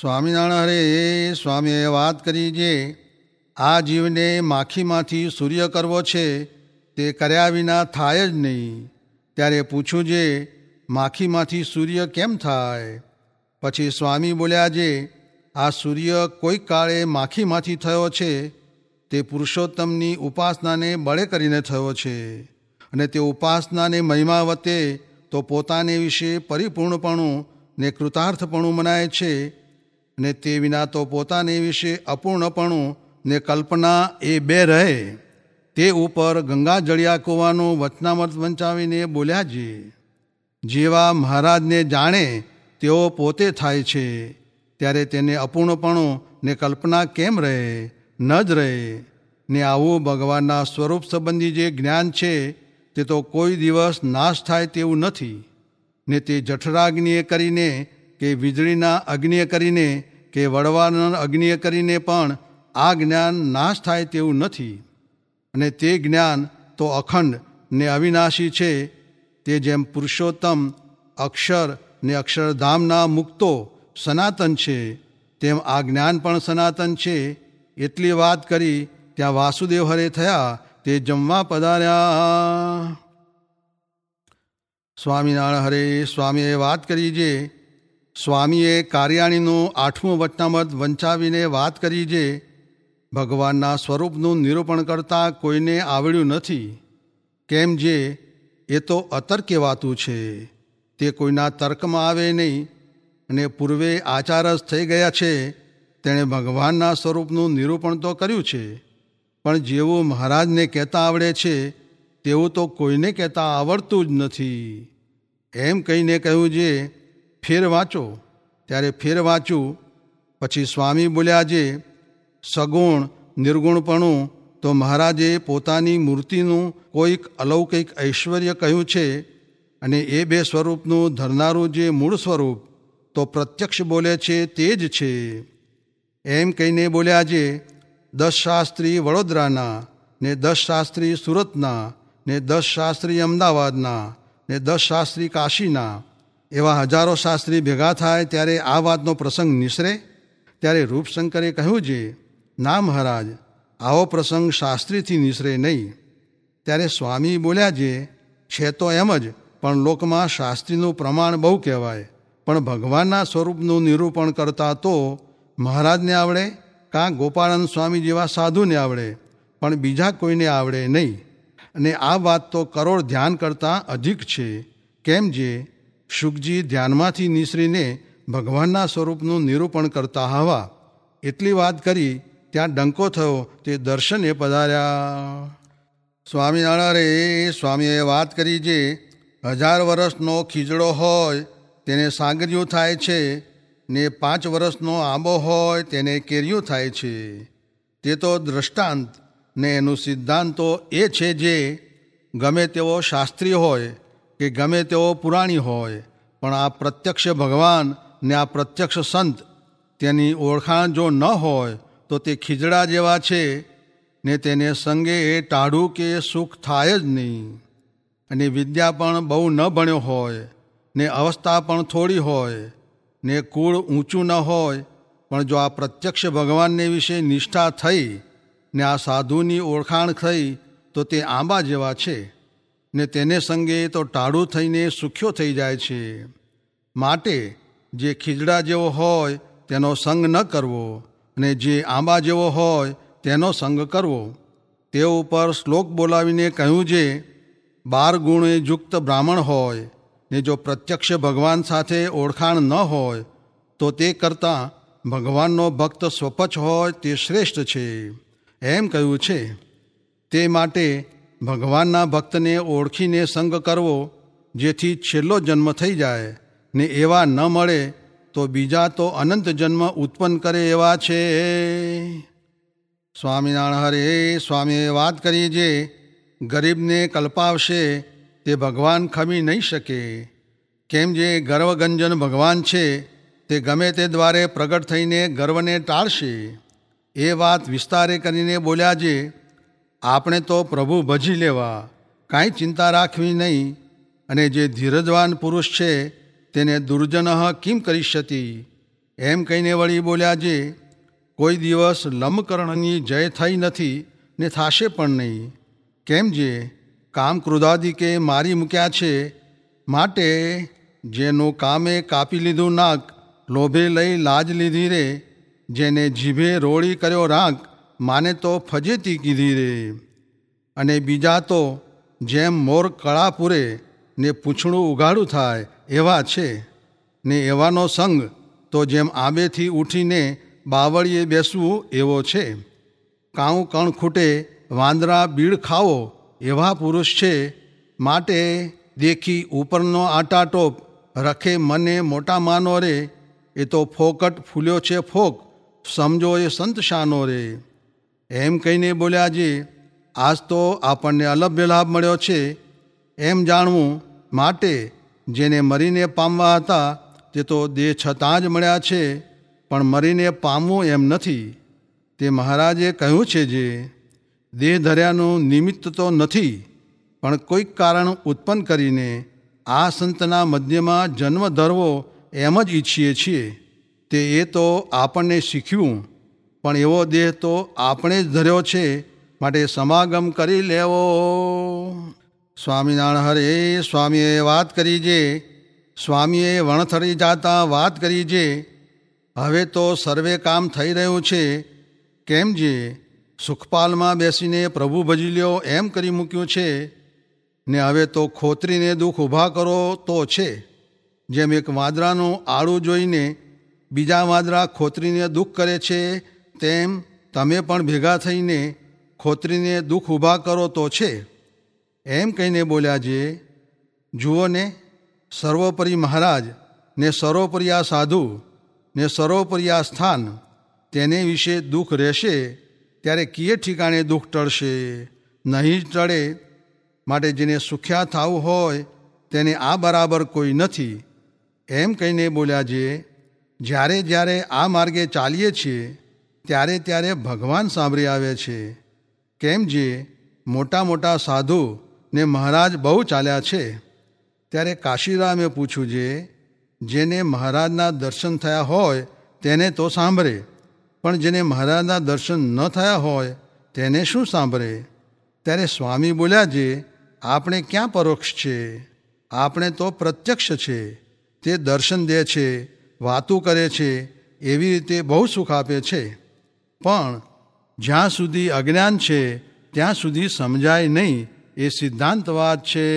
સ્વામિનારાયણ હરે, સ્વામીએ વાત કરી જે આ જીવને માખીમાંથી સૂર્ય કરવો છે, તે કર્યા વિના થાય જ નહીં. ત્યારે પૂછું જે, માખીમાંથી સૂર્ય કેમ થાય? પછી સ્વામી બોલ્યા જે, આ સૂર્ય કોઈક કાળે માખીમાંથી થયો છે, તે પુરુષોત્તમની ઉપાસનાને બળે કરીને થયો છે. અને તે ઉપાસનાને મહિમા વતે તો પોતાને વિશે પરિપૂર્ણપણું ને કૃતાર્થપણું મનાય છે ને તે વિના તો પોતાને વિશે અપૂર્ણપણું ને કલ્પના એ બે રહે. તે ઉપર ગંગા જળિયા કૂવાનું વચનામત વંચાવીને બોલ્યા છે, જેવા મહારાજને જાણે તેઓ પોતે થાય છે, ત્યારે તેને અપૂર્ણપણું ને કલ્પના કેમ રહે? ન જ રહે. ને આવું ભગવાનના સ્વરૂપ સંબંધી જે જ્ઞાન છે, તે તો કોઈ દિવસ નાશ થાય તેવું નથી. ને તે જઠરાગ્નિએ કરીને કે વીજળીના અગ્નિય કરીને, કે વડવાના અગ્નિય કરીને પણ આ જ્ઞાન નાશ થાય તેવું નથી. અને તે જ્ઞાન તો અખંડ ને અવિનાશી છે. તે જેમ પુરુષોત્તમ, અક્ષર ને અક્ષરધામના મુક્તો સનાતન છે, તેમ આ જ્ઞાન પણ સનાતન છે. એટલી વાત કરી ત્યાં વાસુદેવ હરે થયા, તે જમવા પધાર્યા. સ્વામિનારાયણ હરે, સ્વામીએ વાત કરી જે સ્વામીએ કાર્યાણીનું આઠમું વચનામત વંચાવીને વાત કરી જે ભગવાનના સ્વરૂપનું નિરૂપણ કરતાં કોઈને આવડ્યું નથી, કેમ જે એ તો અતર્કેવાતું છે. તે કોઈના તર્કમાં આવે નહીં અને પૂર્વે આચારસ થઈ ગયા છે, તેણે ભગવાનના સ્વરૂપનું નિરૂપણ તો કર્યું છે, પણ જેવું મહારાજને કહેતા આવડે છે, તેવું તો કોઈને કહેતા આવડતું જ નથી. એમ કહીને કહ્યું જે ફેર વાંચો, ત્યારે ફેર વાંચું પછી સ્વામી બોલ્યા જે સગુણ, નિર્ગુણપણું તો મહારાજે પોતાની મૂર્તિનું કોઈક અલૌકિક ઐશ્વર્ય કહ્યું છે અને એ બે સ્વરૂપનું ધરનારું જે મૂળ સ્વરૂપ તો પ્રત્યક્ષ બોલે છે તે જ છે. એમ કહીને બોલ્યા જે દસ શાસ્ત્રી વડોદરાના, ને દસ શાસ્ત્રી સુરતના, ને દસ શાસ્ત્રી અમદાવાદના, ને દસ શાસ્ત્રી કાશીના એવા હજારો શાસ્ત્રી ભેગા થાય ત્યારે આ વાતનો પ્રસંગ નિસરે, ત્યારે રૂપશંકરે કહ્યું છે ના મહારાજ, આવો પ્રસંગ શાસ્ત્રીથી નિસરે નહીં. ત્યારે સ્વામી બોલ્યા જે, છે તો એમ જ, પણ લોકમાં શાસ્ત્રીનું પ્રમાણ બહુ કહેવાય. પણ ભગવાનના સ્વરૂપનું નિરૂપણ કરતા તો મહારાજને આવડે, કાં ગોપાળન સ્વામી જેવા સાધુને આવડે, પણ બીજા કોઈને આવડે નહીં. અને આ વાત તો કરોડ ધ્યાન કરતાં અધિક છે. કેમ જે શુકજી ધ્યાનમાંથી નિસરીને ભગવાનના સ્વરૂપનું નિરૂપણ કરતા હવા એટલી વાત કરી, ત્યાં ડંકો થયો, તે દર્શને પધાર્યા. સ્વામિનારાયણ, સ્વામીએ વાત કરી જે હજાર વર્ષનો ખીજડો હોય, તેને સાગરિયું થાય છે, ને પાંચ વર્ષનો આંબો હોય, તેને કેરિયું થાય છે. તે તો દ્રષ્ટાંત, ને એનું સિદ્ધાંતો એ છે જે ગમે તેવો શાસ્ત્રી હોય કે ગમે તેઓ પુરાણી હોય, પણ આ પ્રત્યક્ષ ભગવાન ને આ પ્રત્યક્ષ સંત તેની ઓળખાણ જો ન હોય, તો તે ખીજડા જેવા છે, ને તેને સંગે એ ટાઢું કે સુખ થાય જ નહીં. અને વિદ્યા પણ બહુ ન ભણ્યો હોય, ને અવસ્થા પણ થોડી હોય, ને કુળ ઊંચું ન હોય, પણ જો આ પ્રત્યક્ષ ભગવાનને વિશે નિષ્ઠા થઈ, ને આ સાધુની ઓળખાણ થઈ, તો તે આંબા જેવા છે. ને તેને સંગે તો ટાળું થઈને સુખ્યો થઈ જાય છે. માટે જે ખીજડા જેવો હોય, તેનો સંગ ન કરવો અને જે આંબા જેવો હોય, તેનો સંગ કરવો. તે ઉપર શ્લોક બોલાવીને કહ્યું જે, બાર ગુણે યુક્ત બ્રાહ્મણ હોય, ને જો પ્રત્યક્ષ ભગવાન સાથે ઓળખાણ ન હોય, તો તે કરતાં ભગવાનનો ભક્ત સ્વપચ હોય તે શ્રેષ્ઠ છે. એમ કહ્યું છે. તે માટે ભગવાનના ભક્તને ઓળખીને સંગ કરવો, જેથી છેલ્લો જન્મ થઈ જાય, ને એવા ન મળે, તો બીજા તો અનંત જન્મ ઉત્પન્ન કરે એવા છે. સ્વામિનારાયણ હરે, સ્વામીએ વાત કરી જે ગરીબને કલ્પાવશે, તે ભગવાન ખમી નહીં શકે. કેમ જે ગર્વગંજન ભગવાન છે, તે ગમે તે દ્વારે પ્રગટ થઈને ગર્વને ટાળશે. એ વાત વિસ્તારે કરીને બોલ્યા જે આપણે તો પ્રભુ ભજી લેવા કાંઈ ચિંતા રાખવી નહીં અને જે ધીરજવાન પુરુષ છે તેને દુર્જન કિમ કરી શતી એમ કહીને વળી બોલ્યા જે, કોઈ દિવસ લંબકર્ણની જય થઈ નથી ને થાશે પણ નહીં. કેમ જે? કામ ક્રોધાદિકે મારી મૂક્યા છે. માટે જેનું કામે કાપી લીધું નાક, લોભે લઈ લાજ લીધી રે. જેને જીભે રોળી કર્યો રાંક માને તો ફજેતી કીધી રે. અને બીજા તો જેમ મોર કળા પૂરે, ને પૂંછડું ઉઘાડું થાય, એવા છે. ને એવાનો સંગ તો જેમ આંબેથી ઉઠીને બાવળીએ બેસવું, એવો છે. કાઉ કણ ખૂટે, વાંદરા બીડ ખાવો, એવા પુરુષ છે. માટે દેખી ઉપરનો આટાટોપ રખે મને મોટા માનો રે. એ તો ફોકટ ફૂલ્યો છે ફોક, સમજો એ સંત શાનો રે. એમ કહીને બોલ્યા જે આજ તો આપણને અલભ્ય લાભ મળ્યો છે. એમ જાણવું માટે જેને મરીને પામવા હતા, તે તો દેહ છતાં જ મળ્યા છે, પણ મરીને પામવું એમ નથી. તે મહારાજે કહ્યું છે જે, દેહ ધર્યાનું નિમિત્ત તો નથી, પણ કોઈક કારણ ઉત્પન્ન કરીને આ સંતના મધ્યમાં જન્મ ધરવો એમ જ ઈચ્છીએ છીએ. તે એ તો આપણને શીખ્યું પણ એવો દેહ તો આપણે જ ધર્યો છે, માટે સમાગમ કરી લેવો. સ્વામિનારાયણ હરે, સ્વામીએ વાત કરી જે, સ્વામીએ વણથરી જાતા વાત કરી જે, હવે તો સર્વે કામ થઈ રહ્યું છે, કેમ જે? સુખપાલમાં બેસીને પ્રભુ ભજી લ્યો એમ કરી મૂક્યું છે, ને હવે તો ખોતરીને દુઃખ ઊભા કરો તો છે. જેમ એક વાદરાનું આળું જોઈને બીજા વાદરા ખોતરીને દુઃખ કરે છે તેમ તમે પણ ભેગા થઈને ખોતરીને દુઃખ ઊભા કરો તો છે. એમ કહીને બોલ્યા જે, જુઓ ને, સર્વોપરી મહારાજ ને સર્વોપરી સાધુ ને સર્વોપરી સ્થાન તેને વિશે દુઃખ રહેશે ત્યારે કીએ ઠીકાણે દુઃખ ટળશે? નહીં ટળે માટે જેને સુખ્યા થવું હોય તેને આ બરાબર કોઈ નથી. એમ કહીને બોલ્યા જે, જ્યારે જ્યારે આ માર્ગે ચાલીએ છીએ ત્યારે ત્યારે ભગવાન સાંભળી આવે છે, કેમ જે મોટા મોટા સાધુ ને મહારાજ બહુ ચાલ્યા છે? ત્યારે કાશીરામે પૂછ્યું જે, જેને મહારાજના દર્શન થયા હોય તેને તો સાંભળે, પણ જેને મહારાજના દર્શન ન થયા હોય તેને શું સાંભળે? ત્યારે સ્વામી બોલ્યા, જે, આપણે ક્યાં પરોક્ષ છે? આપણે તો પ્રત્યક્ષ છે, તે દર્શન દે છે, વાતું કરે છે, એવી રીતે બહુ સુખ આપે છે. પણ જ્યાં સુધી અજ્ઞાન છે ત્યાં સુધી સમજાય નહીં એ સિદ્ધાંતવાદ છે.